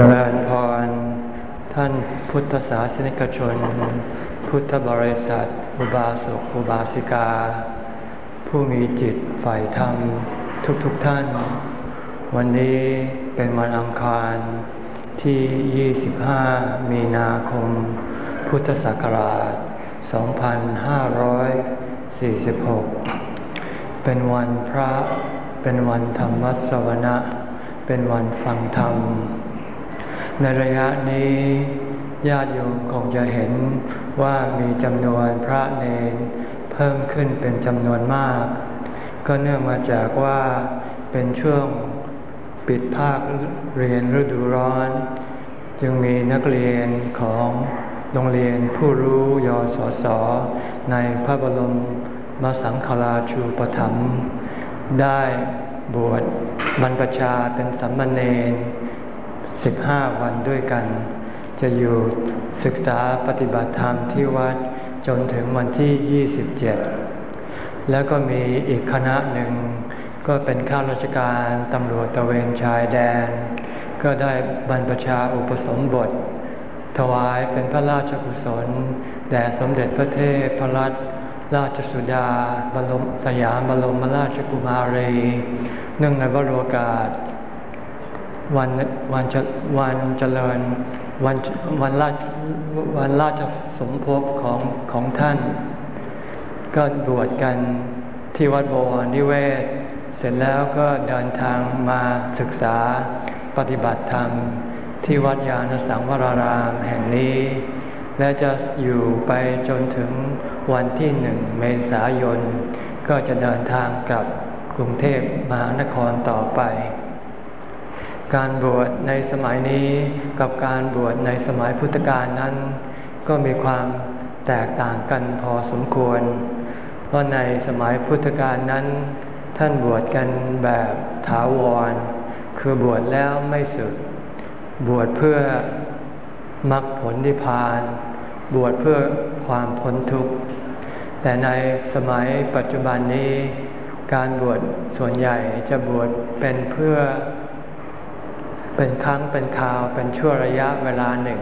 จริญพร ท่านพุทธศาสนิกชน พุทธบริษัท อุบาสกอุบาสิกา ผู้มีจิตฝ่ายธรรม ทุกๆทท่าน วันนี้เป็นวันอังคารที่ 25 มีนาคม พุทธศักราช 2546 เป็นวันพระ เป็นวันธรรมวัสวนะ เป็นวันฟังธรรม ในระยะนี้ญาติโยมคงจะเห็นว่ามีจำนวนพระเนรเพิ่มขึ้นเป็นจำนวนมาก ก็เนื่องมาจากว่าเป็นช่วงปิดภาคเรียนฤดูร้อน จึงมีนักเรียนของโรงเรียนผู้รู้ยศสในพระบรมมาสังฆราชูปถัมภ์ได้บวชบรรพชาเป็นสัมมาเนร สิบห้าวันด้วยกัน จะอยู่ศึกษาปฏิบัติธรรมที่วัดจนถึงวันที่ 27 แล้วก็มีอีกคณะหนึ่ง ก็เป็นข้าราชการตำรวจตะเวนชายแดน ก็ได้บรรพชาอุปสมบท ถวายเป็นพระราชกุศล แด่สมเด็จพระเทพพระรัตนราชสุดาบรมสยามบรมราชกุมารี เนื่องในวโรกาส วันวันจะวันเจริญวันวันราชวันราชสมภพของของท่าน ก็บวชกันที่วัดบวรนิเวศ เสร็จแล้วก็เดินทางมาศึกษาปฏิบัติธรรมที่วัดยาณสังวรารามแห่งนี้ และจะอยู่ไปจนถึงวันที่หนึ่งเมษายน ก็จะเดินทางกลับกรุงเทพมหานครต่อไป การบวชในสมัยนี้กับการบวชในสมัยพุทธกาลนั้น ก็มีความแตกต่างกันพอสมควร เพราะในสมัยพุทธกาลนั้น ท่านบวชกันแบบถาวร คือบวชแล้วไม่สึก บวชเพื่อมรรคผลนิพพาน บวชเพื่อความพ้นทุกข์ แต่ในสมัยปัจจุบันนี้ การบวชส่วนใหญ่จะบวชเป็นเพื่อ เป็นครั้งเป็นคราวเป็นชั่วระยะเวลาหนึ่ง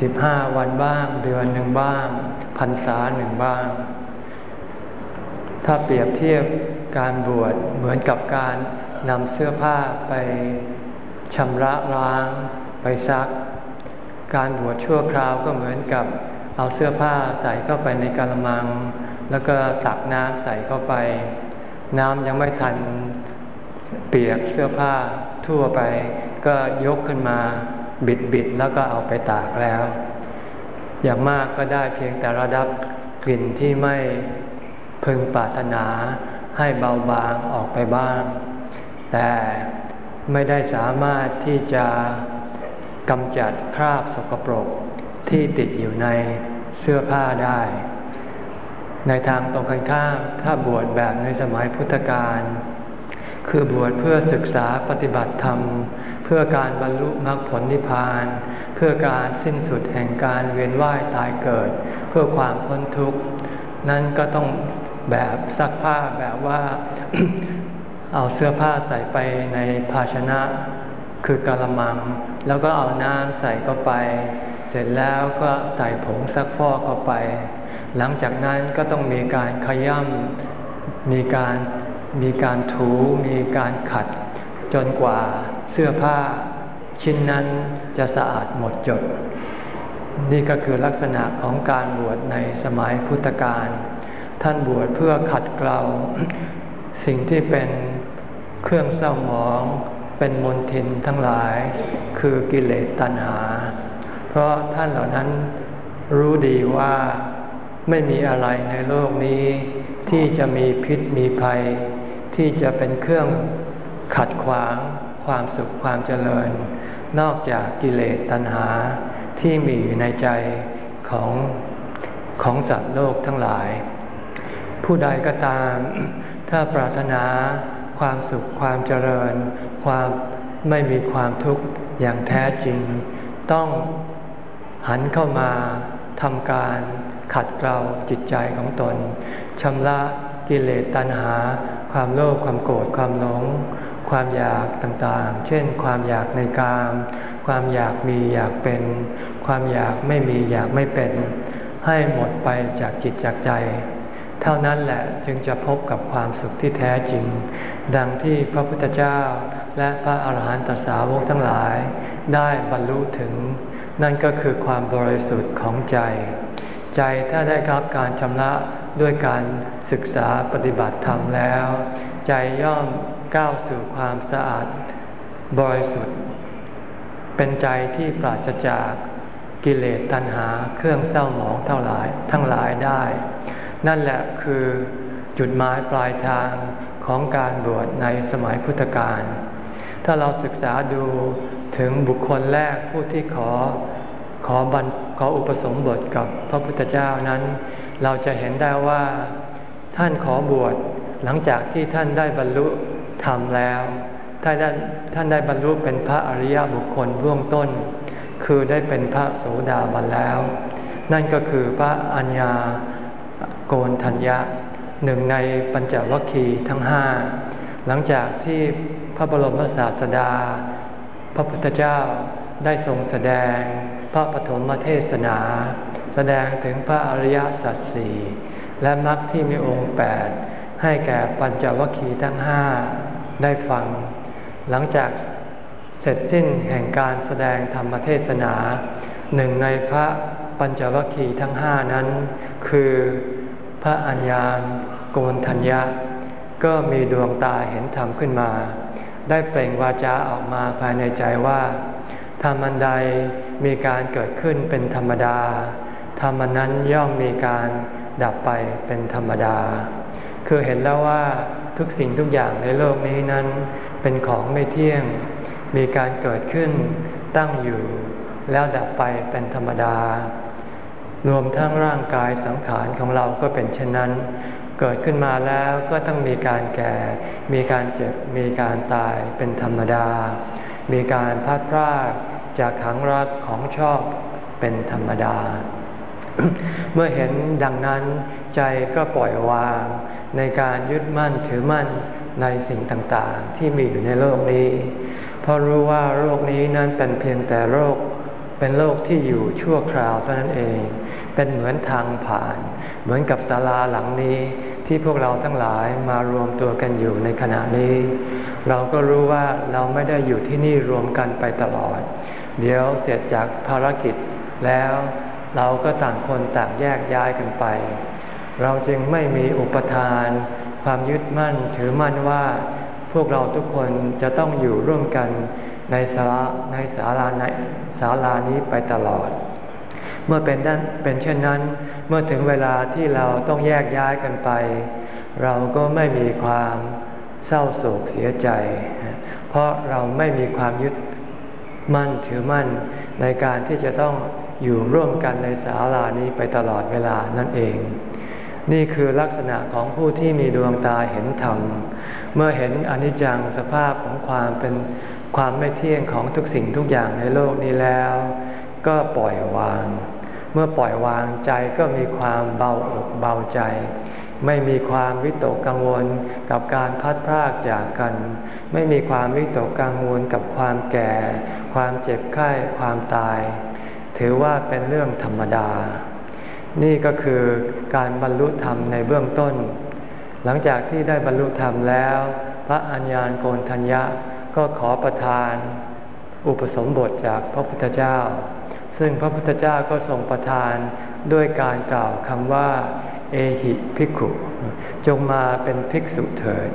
สิบห้าวันบ้าง เดือนหนึ่งบ้างพรรษาหนึ่งบ้าง ถ้าเปรียบเทียบการบวชเหมือนกับการนำเสื้อผ้าไปชำระล้างไปซัก การบวชชั่วคราวก็เหมือนกับเอาเสื้อผ้าใส่เข้าไปในกระมัง แล้วก็ตักน้ำใส่เข้าไป น้ำยังไม่ทันเปียกเสื้อผ้าทั่วไป ก็ยกขึ้นมาบิดบิดแล้วก็เอาไปตากแล้ว อย่างมากก็ได้เพียงแต่ระดับกลิ่นที่ไม่พึงปรารถนาให้เบาบางออกไปบ้าง แต่ไม่ได้สามารถที่จะกำจัดคราบสกปรกที่ติดอยู่ในเสื้อผ้าได้ ในทางตรงกันข้ามถ้าบวชแบบในสมัยพุทธกาลคือบวชเพื่อศึกษาปฏิบัติธรรม พื่อการบรรลุมรรคผลนิพพาน เพื่อการสิ้นสุดแห่งการเวียนว่ายตายเกิด เพื่อความพ้นทุกข์ นั้นก็ต้องแบบซักผ้าแบบว่าเอาเสื้อผ้าใส่ไปในภาชนะคือกระมัง แล้วก็เอาน้ำใส่เข้าไป เสร็จแล้วก็ใส่ผงซักฟอกเข้าไป หลังจากนั้นก็ต้องมีการขย่ำมีการมีการถูมีการขัดจนกว่า เสื้อผ้าชิ้นนั้นจะสะอาดหมดจด นี่ก็คือลักษณะของการบวชในสมัยพุทธกาลท่านบวชเพื่อขัดเกลาสิ่งที่เป็นเครื่องเศร้าหมองเป็นมนทินทั้งหลาย คือกิเลสตัณหา เพราะท่านเหล่านั้นรู้ดีว่าไม่มีอะไรในโลกนี้ ที่จะมีพิษมีภัย ที่จะเป็นเครื่องขัดขวาง ความสุขความเจริญ นอกจากกิเลสตัณหาที่มีอยู่ในใจของของสัตว์โลกทั้งหลาย ผู้ใดก็ตาม ถ้าปรารถนาความสุขความเจริญ ความไม่มีความทุกข์อย่างแท้จริง ต้องหันเข้ามาทำการขัดเกลาจิตใจของตนชำระกิเลสตัณหา ความโลภความโกรธความหลง ความอยากต่างๆ เช่น ความอยากในกามความอยากมีอยากเป็น ความอยากไม่มีอยากไม่เป็น ให้หมดไปจากจิตจากใจ เท่านั้นแหละจึงจะพบกับความสุขที่แท้จริง ดังที่พระพุทธเจ้าและพระอาหารหันตสาวกทั้งหลาย ได้บรรลุถึง นั่นก็คือความบริสุทธิ์ของใจ ใจถ้าได้รับการชำระด้วยการศึกษาปฏิบัติธรรมแล้ว ใจย่อม ก้าวสู่ความสะอาดบริสุทธิ์ เป็นใจที่ปราศจากกิเลสตัณหาเครื่องเศร้าหมองเท่าหลาย ทั้งหลายได้ นั่นแหละคือจุดหมายปลายทางของการบวชในสมัยพุทธกาลถ้าเราศึกษาดูถึงบุคคลแรกผู้ที่ขอขอบันขออุปสมบทกับพระพุทธเจ้านั้น เราจะเห็นได้ว่าท่านขอบวชหลังจากที่ท่านได้บรรลุ ธรรมแล้วท่านได้ท่านได้บรรลุเป็นพระอริยบุคคลเบื้องต้น คือได้เป็นพระโสดาบันแล้ว นั่นก็คือพระอัญญาโกนทัญญะหนึ่งในปัญจวัคคีย์ทั้งห้าหลังจากที่พระบรมศาสดา พระพุทธเจ้าได้ทรงแสดง พระปฐมเทศนา แสดงถึงพระอริยสัจสี่และมรรคที่มีองค์แปด ให้แก่ปัญจวัคคีย์ทั้งห้าได้ฟัง หลังจากเสร็จสิ้นแห่งการแสดงธรรมเทศนาหนึ่งในพระปัญจวัคคีย์ทั้งห้านั้น คือพระอัญญาณโกนทัญญะ ก็มีดวงตาเห็นธรรมขึ้นมา ได้เปล่งวาจาออกมาภายในใจว่าธรรมันใดมีการเกิดขึ้นเป็นธรรมดา ธรรมนั้นย่อมมีการดับไปเป็นธรรมดา คือเห็นแล้วว่าทุกสิ่งทุกอย่างในโลกนี้นั้น เป็นของไม่เที่ยง มีการเกิดขึ้นตั้งอยู่ แล้วดับไปเป็นธรรมดา รวมทั้งร่างกายสังขารของเราก็เป็นเช่นนั้น เกิดขึ้นมาแล้วก็ต้องมีการแก่ มีการเจ็บ มีการตายเป็นธรรมดา มีการพัดพรากจากขังรักของชอบเป็นธรรมดา เมื่อเห็นดังนั้นใจก็ปล่อยวาง ในการยึดมั่นถือมั่นในสิ่งต่างๆ ที่มีอยู่ในโลกนี้ เพราะรู้ว่าโลกนี้นั้นเป็นเพียงแต่โลกเป็นโลกที่อยู่ชั่วคราวเท่านั้นเอง เป็นเหมือนทางผ่าน เหมือนกับศาลาหลังนี้ที่พวกเราทั้งหลายมารวมตัวกันอยู่ในขณะนี้ เราก็รู้ว่าเราไม่ได้อยู่ที่นี่รวมกันไปตลอด เดี๋ยวเสร็จจากภารกิจแล้วเราก็ต่างคนต่างแยกย้ายกันไป เราจึงไม่มีอุปทาน ความยึดมั่นถือมั่นว่า พวกเราทุกคนจะต้องอยู่ร่วมกันในสาราในศาลาในศาลานี้ไปตลอด เมื่อเป็นด้านเป็นเช่นนั้น เมื่อถึงเวลาที่เราต้องแยกย้ายกันไป เราก็ไม่มีความเศร้าโศกเสียใจ เพราะเราไม่มีความยึดมั่นถือมั่นในการที่จะต้องอยู่ร่วมกันในศาลานี้ไปตลอดเวลานั่นเอง นี่คือลักษณะของผู้ที่มีดวงตาเห็นธรรม เมื่อเห็นอนิจจังสภาพของความเป็นความไม่เที่ยงของทุกสิ่งทุกอย่างในโลกนี้แล้ว ก็ปล่อยวาง เมื่อปล่อยวางใจก็มีความเบาอกเบาใจ ไม่มีความวิตกกังวลกับการพัดพรากจากกัน ไม่มีความวิตกกังวลกับความแก่ ความเจ็บไข้ความตาย ถือว่าเป็นเรื่องธรรมดา นี่ก็คือการบรรลุธรรมในเบื้องต้น หลังจากที่ได้บรรลุธรรมแล้ว พระอัญญาณโกนทัญญะก็ขอประทาน อุปสมบทจากพระพุทธเจ้า ซึ่งพระพุทธเจ้าก็ทรงประทานด้วยการกล่าวคำว่า เอหิภิกขุ จงมาเป็นภิกษุเถิด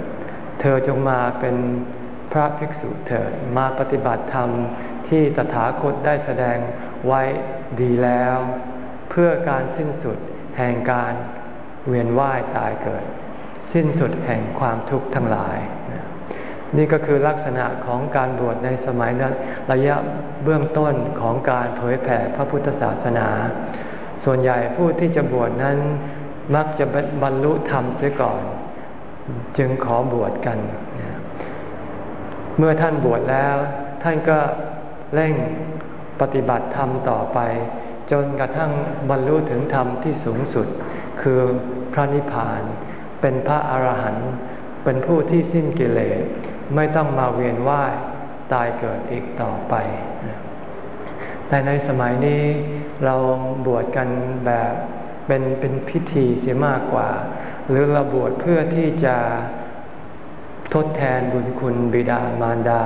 เธอจงมาเป็นพระภิกษุเถิด มาปฏิบัติธรรมที่ตถาคตได้แสดงไว้ดีแล้ว เพื่อการสิ้นสุดแห่งการเวียนว่ายตายเกิด สิ้นสุดแห่งความทุกข์ทั้งหลาย นี่ก็คือลักษณะของการบวชในสมัยนั้นระยะเบื้องต้นของการเผยแผ่พระพุทธศาสนา ส่วนใหญ่ผู้ที่จะบวชนั้นมักจะบรรลุธรรมเสียก่อน จึงขอบวชกัน เมื่อท่านบวชแล้ว ท่านก็เร่งปฏิบัติธรรมต่อไป จนกระทั่งบรรลุถึงธรรมที่สูงสุด คือพระนิพพาน เป็นพระอรหันต์เป็นผู้ที่สิ้นกิเลสไม่ต้องมาเวียนว่ายตายเกิดอีกต่อไป แต่ในสมัยนี้เราบวชกันแบบเป็นเป็นพิธีเสียมากกว่า หรือเราบวชเพื่อที่จะทดแทนบุญคุณบิดามารดา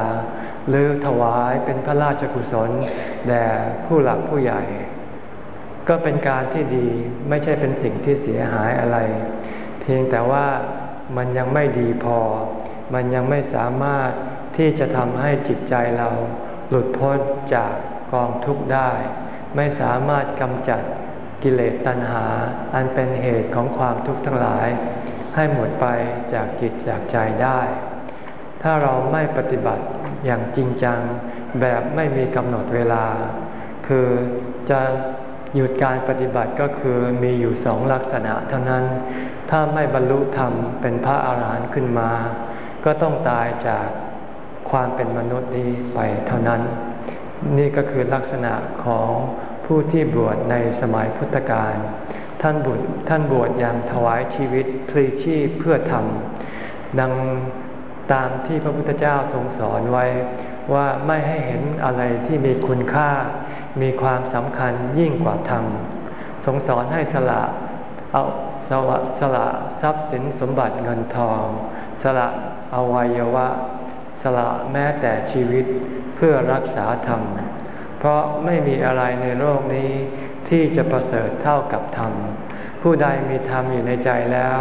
หรือถวายเป็นพระราชกุศลแด่ผู้หลักผู้ใหญ่ ก็เป็นการที่ดีไม่ใช่เป็นสิ่งที่เสียหายอะไร เพียงแต่ว่ามันยังไม่ดีพอ มันยังไม่สามารถที่จะทำให้จิตใจเราหลุดพ้นจากกองทุกข์ได้ ไม่สามารถกำจัดกิเลสตัณหา อันเป็นเหตุของความทุกข์ทั้งหลาย ให้หมดไปจากจิตจากใจได้ ถ้าเราไม่ปฏิบัติอย่างจริงจังแบบไม่มีกำหนดเวลา คือจะ หยุดการปฏิบัติก็คือมีอยู่สองลักษณะเท่านั้น ถ้าไม่บรรลุธรรมเป็นพระอาหารหันต์ขึ้นมา ก็ต้องตายจากความเป็นมนุษย์นี้ไปเท่านั้น นี่ก็คือลักษณะของผู้ที่บวชในสมัยพุทธกาล ท่านบวชท่านบวชอย่างถวายชีวิตพลีชีพเพื่อธรรม ดังตามที่พระพุทธเจ้าทรงสอนไว้ว่าไม่ให้เห็นอะไรที่มีคุณค่า มีความสำคัญยิ่งกว่าธรรมทรงสอนให้สละเอาสละสละทรัพย์สินสมบัติเงินทอง สละอวัยวะ สละแม้แต่ชีวิตเพื่อรักษาธรรม เพราะไม่มีอะไรในโลกนี้ที่จะประเสริฐเท่ากับธรรม ผู้ใดมีธรรมอยู่ในใจแล้ว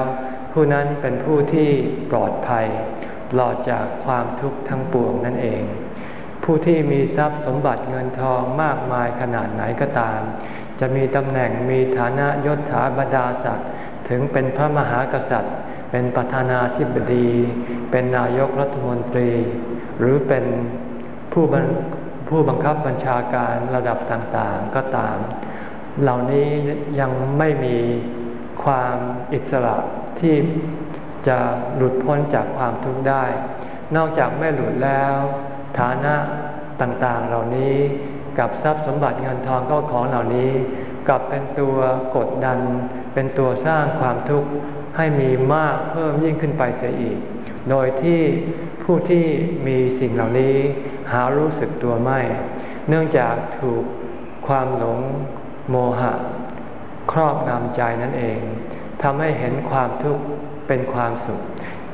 ผู้นั้นเป็นผู้ที่ปลอดภัยปลอดจากความทุกข์ทั้งปวงนั่นเอง ผู้ที่มีทรัพย์สมบัติเงินทองมากมายขนาดไหนก็ตาม จะมีตำแหน่งมีฐานะยศถาบรรดาศักดิ์ถึงเป็นพระมหากษัตริย์ เป็นประธานาธิบดี เป็นนายกรัฐมนตรี หรือเป็นผู้ผู้บังคับบัญชาการระดับต่างๆก็ตาม เหล่านี้ยังไม่มีความอิสระที่จะหลุดพ้นจากความทุกข์ได้ นอกจากไม่หลุดแล้ว ฐานะต่างๆเหล่านี้ กับทรัพย์สมบัติเงินทองก็ของเหล่านี้กลับเป็นตัวกดดัน เป็นตัวสร้างความทุกข์ให้มีมากเพิ่มยิ่งขึ้นไปเสียอีก โดยที่ผู้ที่มีสิ่งเหล่านี้หารู้สึกตัวไม่ เนื่องจากถูกความหลงโมหะ ครอบงำใจนั่นเองทำให้เห็นความทุกข์เป็นความสุข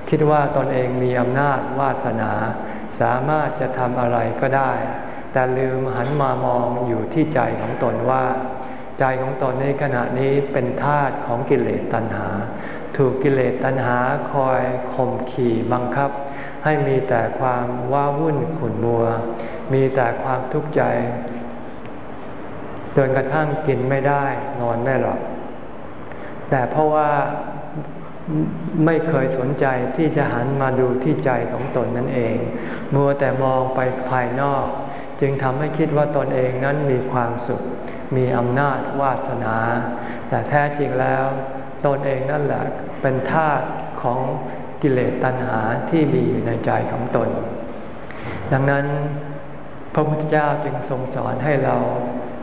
คิดว่าตนเองมีอำนาจวาสนา สามารถจะทำอะไรก็ได้ แต่ลืมหันมามองอยู่ที่ใจของตนว่า ใจของตนในขณะนี้เป็นทาตของกิเลสตัณหา ถูกกิเลสตัณหาคอยข่มขี่บังคับ ให้มีแต่ความว้าวุ่นขุ่นมัว มีแต่ความทุกข์ใจจนกระทั่งกินไม่ได้นอนไม่หลับแต่เพราะว่าไม่เคยสนใจที่จะหันมาดูที่ใจของตนนั่นเอง มัวแต่มองไปภายนอก จึงทำให้คิดว่าตนเองนั้นมีความสุข มีอำนาจวาสนา แต่แท้จริงแล้ว ตนเองนั่นแหละเป็นทาสของกิเลสตัณหาที่มีอยู่ในใจของตน ดังนั้นพระพุทธเจ้าจึงทรงสอนให้เรา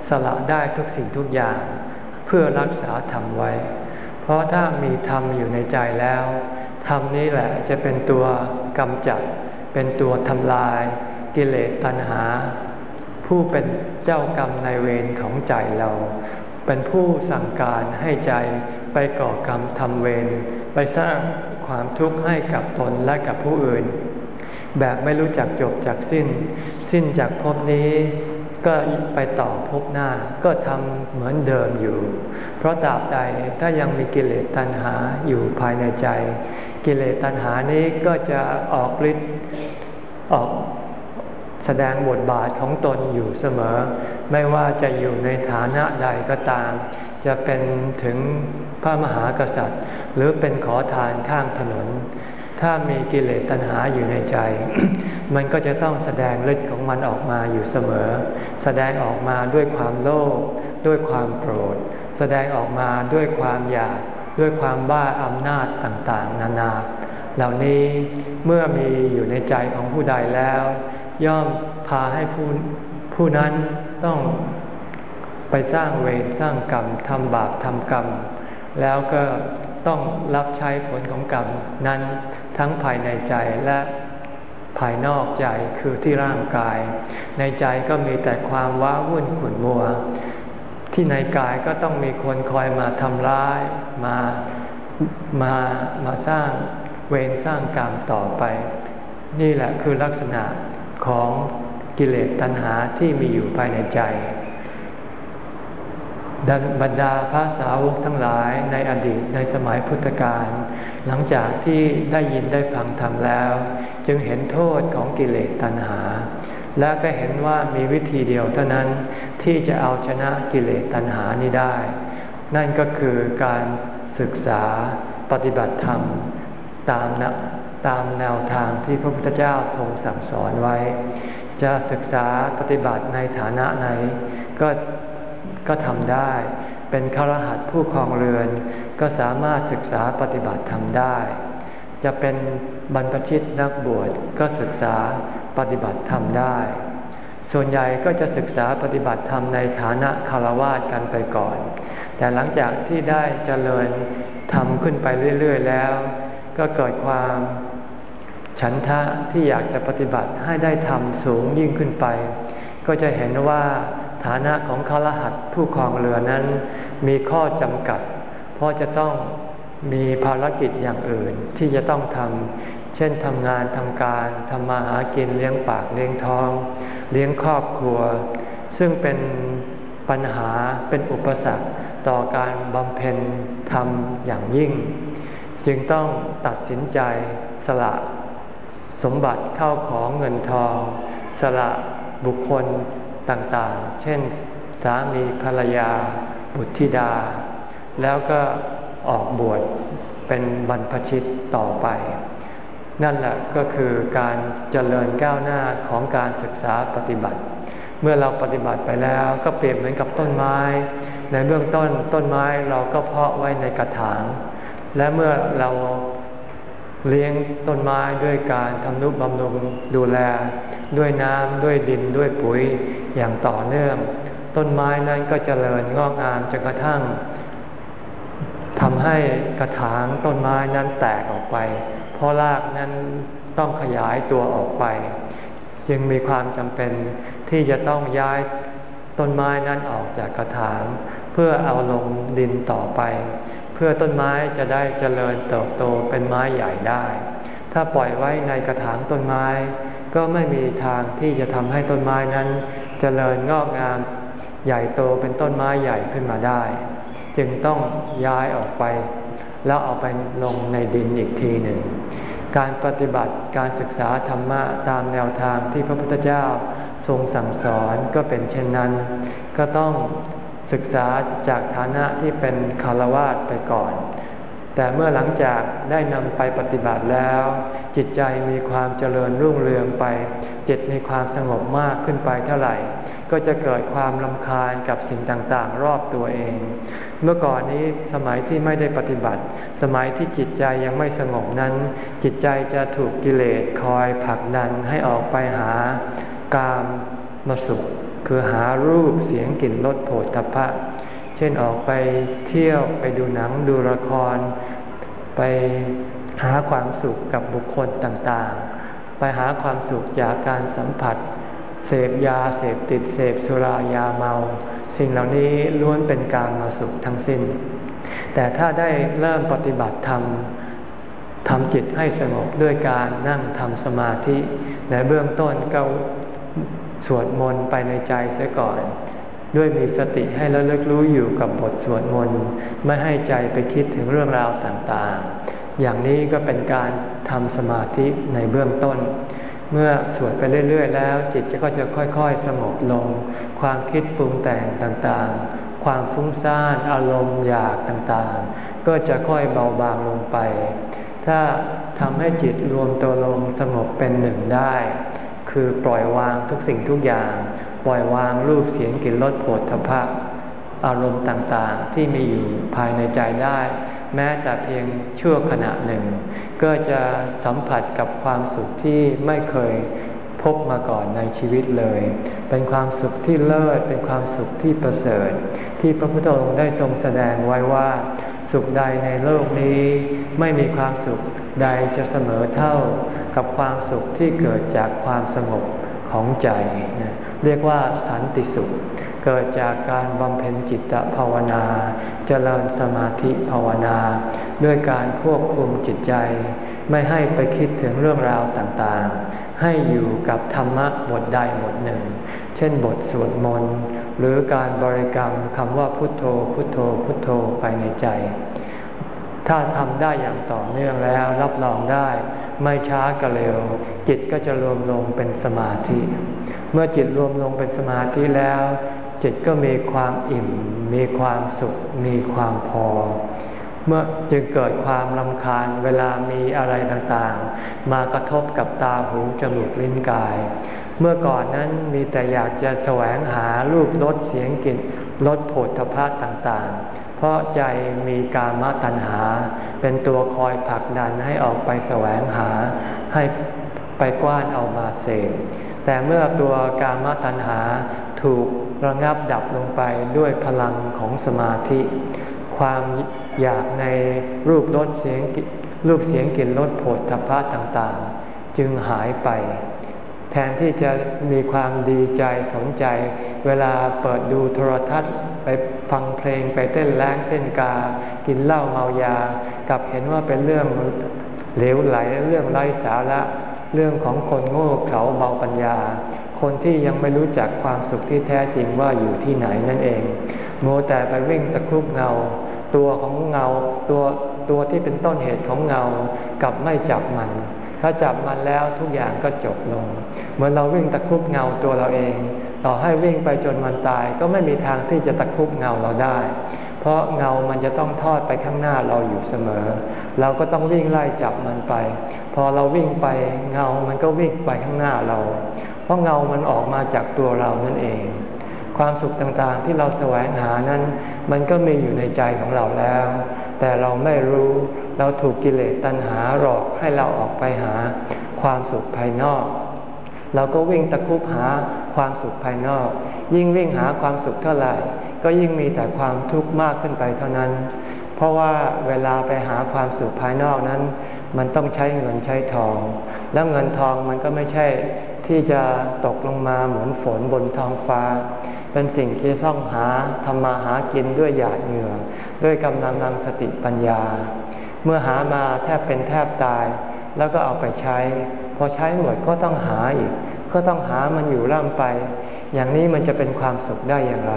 สละได้ทุกสิ่งทุกอย่าง เพื่อรักษาธรรมไว้ เพราะถ้ามีธรรมอยู่ในใจแล้วธรรมนี้แหละจะเป็นตัวกำจัด เป็นตัวทำลายกิเลสตัณหา ผู้เป็นเจ้ากรรมในเวรของใจเรา เป็นผู้สั่งการให้ใจไปก่อกรรมทำเวรไปสร้างความทุกข์ให้กับตนและกับผู้อื่น แบบไม่รู้จักจบจากสิ้น สิ้นจากภพนี้ก็ไปต่อภพหน้าก็ทำเหมือนเดิมอยู่ เพราะตราบใดถ้ายังมีกิเลสตัณหาอยู่ภายในใจ กิเลสตัณหานี้ก็จะออกฤทธิ์ออกแสดงบทบาทของตนอยู่เสมอ ไม่ว่าจะอยู่ในฐานะใดก็ตาม จะเป็นถึงพระมหากษัตริย์ หรือเป็นขอทานข้างถนน ถ้ามีกิเลสตัณหาอยู่ในใจ มันก็จะต้องแสดงฤทธิ์ของมันออกมาอยู่เสมอ แสดงออกมาด้วยความโลภด้วยความโกรธ แสดงออกมาด้วยความอยาก ด้วยความบ้าอำนาจต่างๆ นานา เหล่านี้เมื่อมีอยู่ในใจของผู้ใดแล้ว ย่อมพาให้ผู้ผู้นั้นต้องไปสร้างเวรสร้างกรรมทำบาปทำกรรม แล้วก็ต้องรับใช้ผลของกรรมนั้นทั้งภายในใจและภายนอกใจคือที่ร่างกาย ในใจก็มีแต่ความว้าวุ่นขุ่นมัว ที่ในกายก็ต้องมีคนคอยมาทำร้ายมามามาสร้างเวรสร้างกรรมต่อไป นี่แหละคือลักษณะของกิเลสตัณหาที่มีอยู่ภายในใจดันบรรดาพระสาวกทั้งหลายในอดีตในสมัยพุทธกาลหลังจากที่ได้ยินได้ฟังธรรมแล้ว จึงเห็นโทษของกิเลสตัณหา และก็เห็นว่ามีวิธีเดียวเท่านั้นที่จะเอาชนะกิเลสตัณหานี้ได้ นั่นก็คือการศึกษาปฏิบัติธรรมตามนะตามแนวทางที่พระพุทธเจ้าทรงสั่งสอนไว้ จะศึกษาปฏิบัติในฐานะไหน ก็ก็ทำได้ เป็นคารหัสผู้ครองเรือน ก็สามารถศึกษาปฏิบัติทำได้ จะเป็นบรรพชิตนักบวชก็ศึกษา ปฏิบัติทำได้ ส่วนใหญ่ก็จะศึกษาปฏิบัติธรรมในฐานะคารวะกันไปก่อน แต่หลังจากที่ได้เจริญทำขึ้นไปเรื่อย ๆ แล้ว ก็เกิดความฉันทะที่อยากจะปฏิบัติให้ได้ทำสูงยิ่งขึ้นไป ก็จะเห็นว่าฐานะของคารหัสผู้ครองเรือนั้น มีข้อจำกัด เพราะจะต้องมีภารกิจอย่างอื่นที่จะต้องทำ ช่นทำงานทำการทำมาหากินเลี้ยงปากเลี้ยงท้อง เลี้ยงครอบครัว ซึ่งเป็นปัญหาเป็นอุปสรรคต่อการบำเพ็ญทำอย่างยิ่ง จึงต้องตัดสินใจสละสมบัติเข้าของเงินทอง สละบุคคลต่างๆ เช่นสามีภรรยา บุตรธิดา แล้วก็ออกบวชเป็นบรรพชิตต่อไป นั่นแหละก็คือการเจริญก้าวหน้าของการศึกษาปฏิบัติ เมื่อเราปฏิบัติไปแล้วก็เปรียบเหมือนกับต้นไม้ ในเบื้องต้นต้นไม้เราก็เพาะไว้ในกระถาง และเมื่อเราเลี้ยงต้นไม้ด้วยการทำนุบำรุงดูแล ด้วยน้ำด้วยดินด้วยปุ๋ยอย่างต่อเนื่อง ต้นไม้นั้นก็จเจริญงอกงามจนกระทั่งทำให้กระถางต้นไม้นั้นแตกออกไป เพราะรากนั้นต้องขยายตัวออกไป จึงมีความจำเป็นที่จะต้องย้ายต้นไม้นั้นออกจากกระถาง เพื่อเอาลงดินต่อไป เพื่อต้นไม้จะได้เจริญเติบโตเป็นไม้ใหญ่ได้ ถ้าปล่อยไว้ในกระถางต้นไม้ ก็ไม่มีทางที่จะทำให้ต้นไม้นั้น เจริญงอกงามใหญ่โตเป็นต้นไม้ใหญ่ขึ้นมาได้ จึงต้องย้ายออกไป แล้วเอาไปลงในดินอีกทีหนึ่ง การปฏิบัติการศึกษาธรรมะตามแนวทางที่พระพุทธเจ้าทรงสั่งสอนก็เป็นเช่นนั้น ก็ต้องศึกษาจากฐานะที่เป็นคารวาสไปก่อน แต่เมื่อหลังจากได้นำไปปฏิบัติแล้ว จิตใจมีความเจริญรุ่งเรืองไป จิตมีความสงบมากขึ้นไปเท่าไหร่ ก็จะเกิดความลำคาญกับสิ่งต่างๆ รอบตัวเอง เมื่อก่อนนี้สมัยที่ไม่ได้ปฏิบัติ สมัยที่จิตใจยังไม่สงบนั้น จิตใจจะถูกกิเลสคอยผลักดันให้ออกไปหากามมาสุข คือหารูปเสียงกลิ่นรสโผฏฐัพพะ เช่นออกไปเที่ยวไปดูหนังดูละคร ไปหาความสุขกับบุคคลต่างๆ ไปหาความสุขจากการสัมผัส เสพยาเสพติดเสพสุรายาเมา สิ่งเหล่านี้ล้วนเป็นการมาสุขทั้งสิ้น แต่ถ้าได้เริ่มปฏิบัติธรรมทำจิตให้สงบด้วยการนั่งทำสมาธิ ในเบื้องต้นก็สวดมนต์ไปในใจเสียก่อน ด้วยมีสติให้ระลึกรู้อยู่กับบทสวดมนต์ไม่ให้ใจไปคิดถึงเรื่องราวต่างๆ อย่างนี้ก็เป็นการทำสมาธิในเบื้องต้น เมื่อสวดไปเรื่อย ๆ แล้ว จิตก็จะค่อย ๆ สงบลง ความคิดปรุงแต่งต่างๆ ความฟุ้งซ่านอารมณ์อยากต่างๆ ก็จะค่อยเบาบางลงไป ถ้าทำให้จิตรวมตัวลงสงบเป็นหนึ่งได้ คือปล่อยวางทุกสิ่งทุกอย่าง ปล่อยวางรูปเสียงกลิ่นรสโผฏฐพะอารมณ์ต่างๆ ที่มีอยู่ภายในใจได้ แม้แต่เพียงชั่วขณะหนึ่ง ก็จะสัมผัสกับความสุขที่ไม่เคยพบมาก่อนในชีวิตเลย เป็นความสุขที่เลิศ เป็นความสุขที่ประเสริฐ ที่พระพุทธองค์ได้ทรงแสดงไว้ว่า สุขใดในโลกนี้ ไม่มีความสุขใดจะเสมอเท่ากับความสุขที่เกิดจากความสงบของใจ เรียกว่าสันติสุข เกิดจากการบำเพ็ญจิตภาวนา เจริญสมาธิภาวนา ด้วยการควบคุมจิตใจ ไม่ให้ไปคิดถึงเรื่องราวต่างๆ ให้อยู่กับธรรมะบทใดบทหนึ่ง เช่นบทสวดมนต์หรือการบริกรรมคำว่าพุทโธพุทโธพุทโธไปในใจ ถ้าทำได้อย่างต่อเนื่องแล้วรับรองได้ ไม่ช้าก็เร็ว จิตก็จะรวมลงเป็นสมาธิ เมื่อจิตรวมลงเป็นสมาธิแล้ว จิตก็มีความอิ่ม มีความสุข มีความพอ เมื่อจึงเกิดความลำคาญเวลามีอะไรต่างๆ มากระทบกับตาหูจมูกลิ้นกาย เมื่อก่อนนั้นมีแต่อยากจะแสวงหารูปรสเสียงกลิ่นรสผฏฐพัต่างๆ เพราะใจมีกามตัณหา เป็นตัวคอยผลักดันให้ออกไปแสวงหา ให้ไปกว้านเอามาเสพแต่เมื่อตัวกามตัณหาถูก ระงับดับลงไปด้วยพลังของสมาธิ ความอยากในรูปรสเสียงรูปเสียงกลิ่นรสโผฏฐพัต่างๆ จึงหายไป แทนที่จะมีความดีใจสนใจ เวลาเปิดดูโทรทัศน์ไปฟังเพลงไปเต้นแรงเต้นกา กินเหล้าเมายา กับเห็นว่าเป็นเรื่องเหลวไหลเรื่องไร้สาระ เรื่องของคนโง่เขลาเบาปัญญา คนที่ยังไม่รู้จักความสุขที่แท้จริงว่าอยู่ที่ไหนนั่นเองโมแต่ไปวิ่งตะครุบเงา ตัวของเงาตัวตัวที่เป็นต้นเหตุของเงากับไม่จับมัน ถ้าจับมันแล้วทุกอย่างก็จบลง เหมือนเราวิ่งตะคุบเงาตัวเราเอง ต่อให้วิ่งไปจนมันตายก็ไม่มีทางที่จะตะคุบเงาเราได้ เพราะเงามันจะต้องทอดไปข้างหน้าเราอยู่เสมอ เราก็ต้องวิ่งไล่จับมันไป พอเราวิ่งไปเงามันก็วิ่งไปข้างหน้าเรา ราะเงามันออกมาจากตัวเรานั่นเอง ความสุขต่างๆที่เราแสวงหานั้น มันก็มีอยู่ในใจของเราแล้ว แต่เราไม่รู้เราถูกกิเลสตัณหาหลอกให้เราออกไปหา ความสุขภายนอก เราก็วิ่งตะคุบหาความสุขภายนอก ยิ่งวิ่งหาความสุขเท่าไหร่ ก็ยิ่งมีแต่ความทุกข์มากขึ้นไปเท่านั้น เพราะว่าเวลาไปหาความสุขภายนอกนั้น มันต้องใช้เงินใช้ทอง แล้วเงินทองมันก็ไม่ใช่ ที่จะตกลงมาเหมือนฝนบนท้องฟ้า เป็นสิ่งที่ต้องหาทำมาหากินด้วยหยาดเหงื่อด้วยกำลังนำสติปัญญา เมื่อหามาแทบเป็นแทบตาย แล้วก็เอาไปใช้ พอใช้หมดก็ต้องหาอีก ก็ต้องหามันอยู่ร่ำไป อย่างนี้มันจะเป็นความสุขได้อย่างไร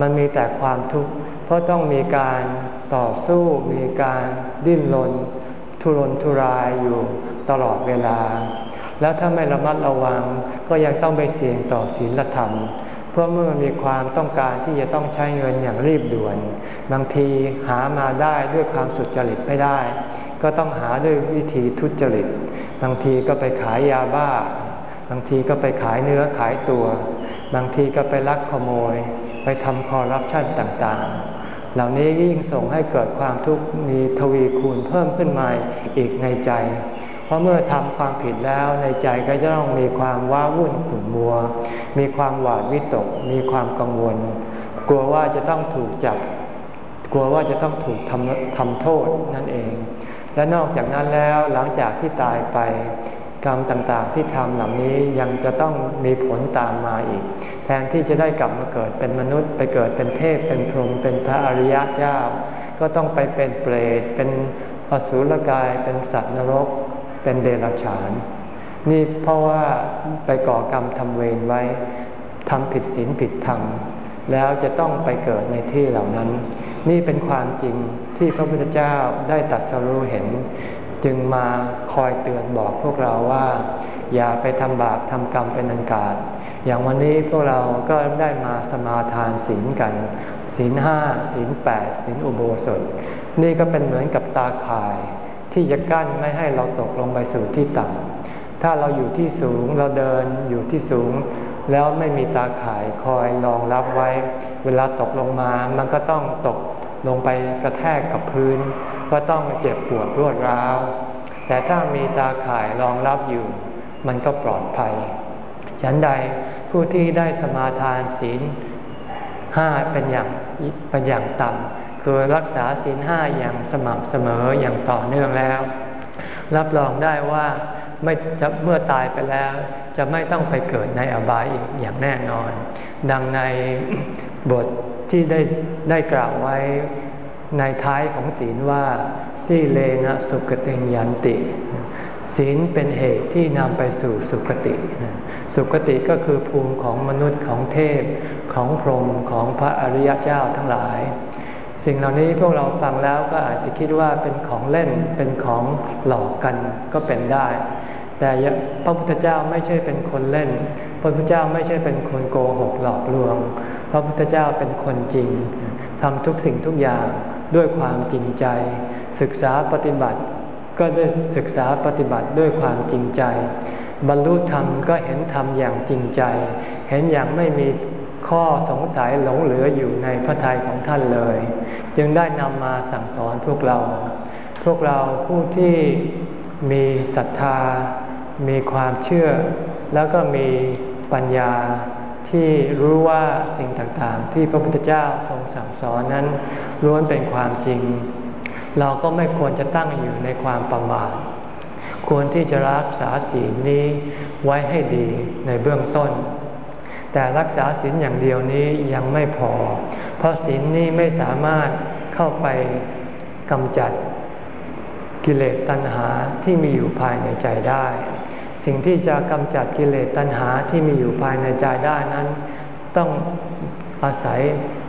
มันมีแต่ความทุกข์เพราะต้องมีการต่อสู้มีการดิ้นรนทุรนทุรายอยู่ตลอดเวลา แล้วถ้าไม่ระมัดระวังก็ยังต้องไปเสี่ยงต่อศีลธรรม เพราะเมื่อมีความต้องการที่จะต้องใช้เงินอย่างรีบด่วน บางทีหามาได้ด้วยความสุจริตไม่ได้ ก็ต้องหาด้วยวิธีทุจริต บางทีก็ไปขายยาบ้า บางทีก็ไปขายเนื้อขายตัว บางทีก็ไปลักขโมย ไปทำคอร์รัปชันต่างๆเหล่านี้ยิ่งส่งให้เกิดความทุกข์มีทวีคูณเพิ่มขึ้นมาอีกในใจ ราะเมื่อทำความผิดแล้วในใจก็จะต้องมีความว้าวุ่นขุ่นมัว มีความหวาดวิตก มีความกังวล กลัวว่าจะต้องถูกจับ กลัวว่าจะต้องถูกทำทำโทษนั่นเอง และนอกจากนั้นแล้วหลังจากที่ตายไป กรรมต่างๆที่ทำเหล่านี้ยังจะต้องมีผลตามมาอีก แทนที่จะได้กลับมาเกิดเป็นมนุษย์ไปเกิดเป็นเทพเป็นพรหมเป็นพระอริยเจ้า ก็ต้องไปเป็นเปรตเป็นอสุรกายเป็นสัตว์นรก เป็นเดรัจฉาน นี่เพราะว่าไปก่อกรรมทำเวรไว้ทำผิดศีลผิดธรรมแล้วจะต้องไปเกิดในที่เหล่านั้น นี่เป็นความจริงที่พระพุทธเจ้าได้ตัดสรู้เห็น จึงมาคอยเตือนบอกพวกเราว่า อย่าไปทำบาปทำกรรมเป็นอันกาศอย่างวันนี้พวกเราก็ได้มาสมาทานศีลกันศีลห้าศีลแปดศีลอุโบสถ นี่ก็เป็นเหมือนกับตาข่าย ที่จะกั้นไม่ให้เราตกลงไปสู่ที่ต่ำถ้าเราอยู่ที่สูงเราเดินอยู่ที่สูง แล้วไม่มีตาข่ายคอยรองรับไว้ เวลาตกลงมา มันก็ต้องตกลงไปกระแทกกับพื้น ก็ต้องเจ็บปวดรวดร้าว แต่ถ้ามีตาข่ายรองรับอยู่ มันก็ปลอดภัย ฉันใดผู้ที่ได้สมาทานศีลห้าเป็นอย่างเป็นอย่างต่ำ คือรักษาศีลห้าอย่างสม่ำเสมออย่างต่อเนื่องแล้ว รับรองได้ว่าไม่จะเมื่อตายไปแล้ว จะไม่ต้องไปเกิดในอบายอีกอย่างแน่นอน ดังในบทที่ได้ได้กล่าวไว้ในท้ายของศีลว่าสีเลนะสุกติยันติ ศีลเป็นเหตุที่นำไปสู่สุคติ สุคติก็คือภูมิของมนุษย์ของเทพของพรหมของพระอริยเจ้าทั้งหลาย สิ่งเหล่านี้พวกเราฟังแล้วก็อาจจะคิดว่าเป็นของเล่นเป็นของหลอกกันก็เป็นได้ แต่พระพุทธเจ้าไม่ใช่เป็นคนเล่น พระพุทธเจ้าไม่ใช่เป็นคนโกหกหลอกลวง พระพุทธเจ้าเป็นคนจริงทำทุกสิ่งทุกอย่างด้วยความจริงใจ ศึกษาปฏิบัติ ก็ได้ศึกษาปฏิบัติด้วยความจริงใจ บรรลุธรรมก็เห็นธรรมอย่างจริงใจ เห็นอย่างไม่มี ข้อสงสัยหลงเหลืออยู่ในพระทัยของท่านเลย จึงได้นำมาสั่งสอนพวกเรา พวกเราผู้ที่มีศรัทธา มีความเชื่อ แล้วก็มีปัญญาที่รู้ว่าสิ่งต่างๆ ที่พระพุทธเจ้าทรงสั่งสอนนั้นล้วนเป็นความจริง เราก็ไม่ควรจะตั้งอยู่ในความประมาทควรที่จะรักษาศีลนี้ไว้ให้ดีในเบื้องต้น แต่รักษาศีลอย่างเดียวนี้ยังไม่พอ เพราะศีลนี้ไม่สามารถเข้าไปกำจัดกิเลสตัณหาที่มีอยู่ภายในใจได้ สิ่งที่จะกำจัดกิเลสตัณหาที่มีอยู่ภายในใจได้นั้น ต้องอาศัย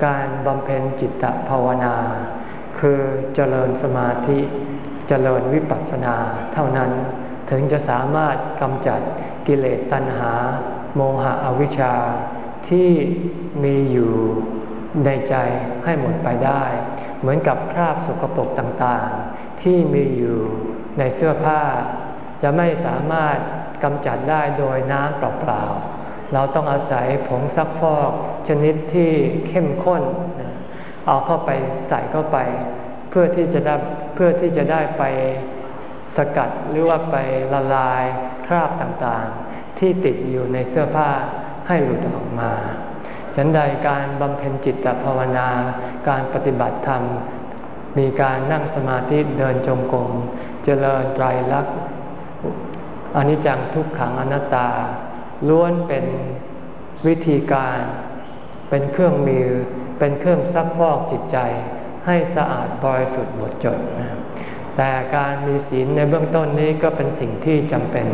การบำเพ็ญจิตตภาวนา คือเจริญสมาธิเจริญวิปัสสนาเท่านั้นถึงจะสามารถกำจัดกิเลสตัณหา โมหะอวิชชาที่มีอยู่ในใจให้หมดไปได้ เหมือนกับคราบสกปรกต่างๆ ที่มีอยู่ในเสื้อผ้า จะไม่สามารถกำจัดได้โดยน้ำเปล่าๆ เราต้องอาศัยผงซักฟอกชนิดที่เข้มข้น เอาเข้าไปใส่เข้าไป เพื่อที่จะได้เพื่อที่จะได้ไปสกัดหรือว่าไปละลายคราบต่างๆ ที่ติดอยู่ในเสื้อผ้าให้หลุดออกมา ฉันใดการบำเพ็ญจิตภาวนา การปฏิบัติธรรม มีการนั่งสมาธิเดินจงกรมเจริญไตรลักษณ์อนิจจังทุกขังอนัตตา ล้วนเป็นวิธีการเป็นเครื่องมือเป็นเครื่องซักฟอกจิตใจ ให้สะอาดบริสุทธิ์หมดจดนะ แต่การมีศีลในเบื้องต้นนี้ก็เป็นสิ่งที่จำเป็น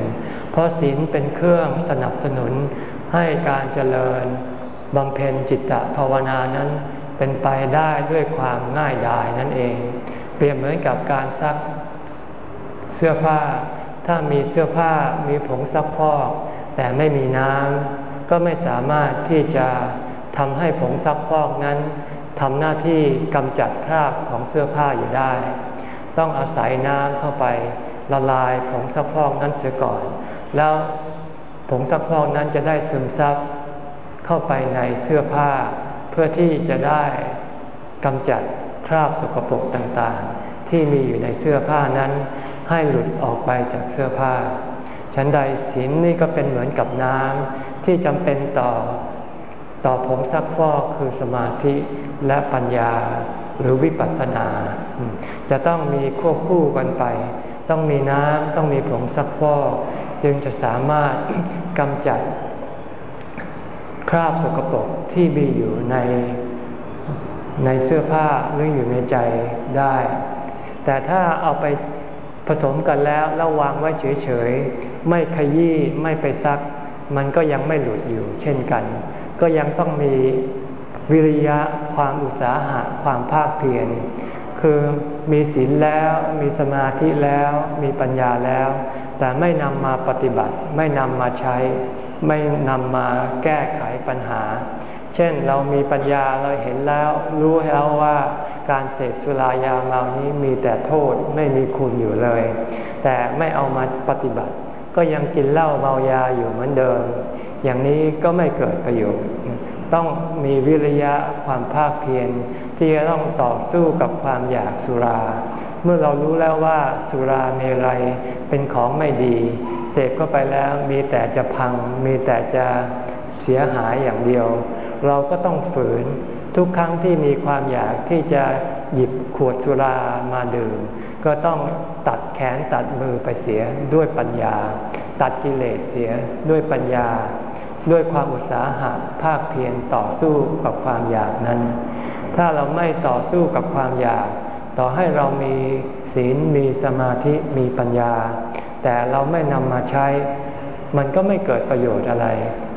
เพราะศีลเป็นเครื่องสนับสนุนให้การเจริญบำเพ็ญจิตตภาวนานั้นเป็นไปได้ด้วยความง่ายดายนั่นเอง เปรียบเหมือนกับการซักเสื้อผ้า ถ้ามีเสื้อผ้ามีผงซักพอก แต่ไม่มีน้ำก็ไม่สามารถที่จะทำให้ผงซักพอกนั้นทำหน้าที่กำจัดคราบของเสื้อผ้าอยู่ได้ ต้องอาศัยน้ำเข้าไปละลายผงซักพอกนั้นเสียก่อน แล้วผงซักพอกนั้นจะได้ซึมซับเข้าไปในเสื้อผ้า เพื่อที่จะได้กำจัดคราบสกปรกต่างๆ ที่มีอยู่ในเสื้อผ้านั้น ให้หลุดออกไปจากเสื้อผ้าฉันใดศีลนี่ก็เป็นเหมือนกับน้ำที่จำเป็นต่อ ต่อผมซักฟอกคือสมาธิและปัญญา หรือวิปัสสนา จะต้องมีควบคู่กันไป ต้องมีน้ำต้องมีผงซักฟอกจึงจะสามารถกำจัด คราบสกปรกที่มีอยู่ในในเสื้อผ้าหรืออยู่ในใจได้ แต่ถ้าเอาไปผสมกันแล้วแล้ววางไว้เฉยๆ ไม่ขยี้ไม่ไปซัก มันก็ยังไม่หลุดอยู่เช่นกัน ก็ยังต้องมีวิริยะ ความอุตสาหะความภาคเพียรคือมีศีลแล้วมีสมาธิแล้วมีปัญญาแล้ว แต่ไม่นำมาปฏิบัติ ไม่นำมาใช้ ไม่นำมาแก้ไขปัญหา เช่นเรามีปัญญาเราเห็นแล้ว รู้แล้วว่าการเสพสุรายาเมานี้มีแต่โทษไม่มีคุณอยู่เลย แต่ไม่เอามาปฏิบัติ ก็ยังกินเหล้าเมายาอยู่เหมือนเดิม อย่างนี้ก็ไม่เกิดประโยชน์ ต้องมีวิริยะความภาคเพียรที่จะต้องต่อสู้กับความอยากสุรา เมื่อเรารู้แล้วว่าสุราเมรัยเป็นของไม่ดีเสพเข้าไปแล้วมีแต่จะพัง มีแต่จะเสียหายอย่างเดียว เราก็ต้องฝืนทุกครั้งที่มีความอยากที่จะหยิบขวดสุรามาดื่ม ก็ต้องตัดแขนตัดมือไปเสียด้วยปัญญา ตัดกิเลสเสียด้วยปัญญา ด้วยความอุตสาหะภาคเพียรต่อสู้กับความอยากนั้น ถ้าเราไม่ต่อสู้กับความอยาก ต่อให้เรามีศีลมีสมาธิมีปัญญา แต่เราไม่นำมาใช้ มันก็ไม่เกิดประโยชน์อะไร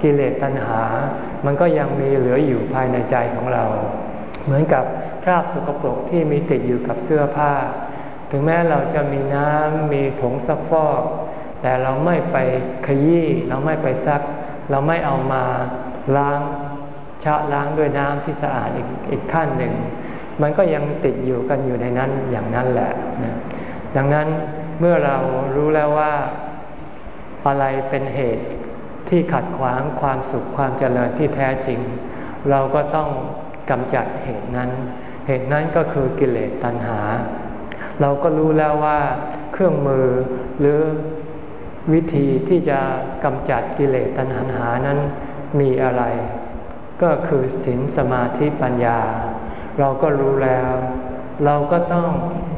กิเลสตัณหา มันก็ยังมีเหลืออยู่ภายในใจของเรา เหมือนกับคราบสกปรกที่มีติดอยู่กับเสื้อผ้า ถึงแม้เราจะมีน้ำมีผงซักฟอก แต่เราไม่ไปขยี้เราไม่ไปซัก เราไม่เอามาล้างชะล้างด้วยน้ำที่สะอาดอีกอีกขั้นหนึ่ง มันก็ยังติดอยู่กันอยู่ในนั้นอย่างนั้นแหละนะดังนั้นเมื่อเรารู้แล้วว่าอะไรเป็นเหตุที่ขัดขวางความสุขความเจริญที่แท้จริง เราก็ต้องกำจัดเหตุนั้น เหตุนั้นก็คือกิเลสตัณหา เราก็รู้แล้วว่าเครื่องมือหรือ วิธีที่จะกำจัดกิเลสตัณหานั้นมีอะไร ก็คือศีลสมาธิปัญญา เราก็รู้แล้ว เราก็ต้อง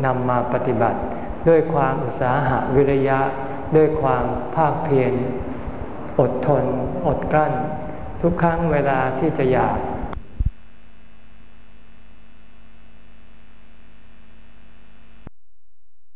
นำมาปฏิบัติ ด้วยความอุตสาหะวิริยะ ด้วยความภาคเพียรอดทน อดกลั้น ทุกครั้งเวลาที่จะอยาก